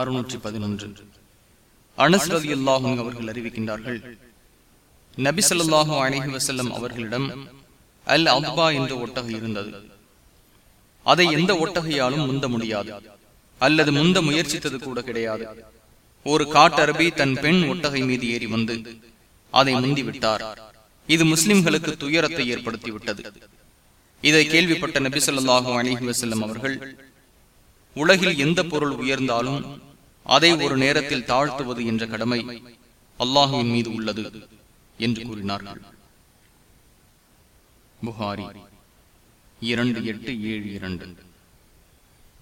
அறுநூற்றி பதினொன்று. அனஸ் ரதி அல்லாஹும் அவர்கள் அறிவிக்கின்றார்கள் நபி ஸல்லல்லாஹு அலைஹி வஸல்லம் அவர்களிடம் அல் அப்பா என்ற ஒட்டகை இருந்தது. அதை எந்த ஒட்டகையாலும் முந்த முடியாது அல்லது முந்த முயற்சித்தது கூட கிடையாது. ஒரு காட்டரபி தன் பெண் ஒட்டகை மீது ஏறி வந்து அதை முந்திவிட்டார். இது முஸ்லிம்களுக்கு துயரத்தை ஏற்படுத்திவிட்டது. இதை கேள்விப்பட்ட நபி ஸல்லல்லாஹு அலைஹி வஸல்லம் அவர்கள் உலகில் எந்த பொருள் உயர்ந்தாலும் அதை ஒரு நேரத்தில் தாழ்த்துவது என்ற கடமை அல்லாஹுவின் மீது உள்ளது என்று கூறினார்கள். புகாரி இரண்டு எட்டு ஏழு இரண்டு.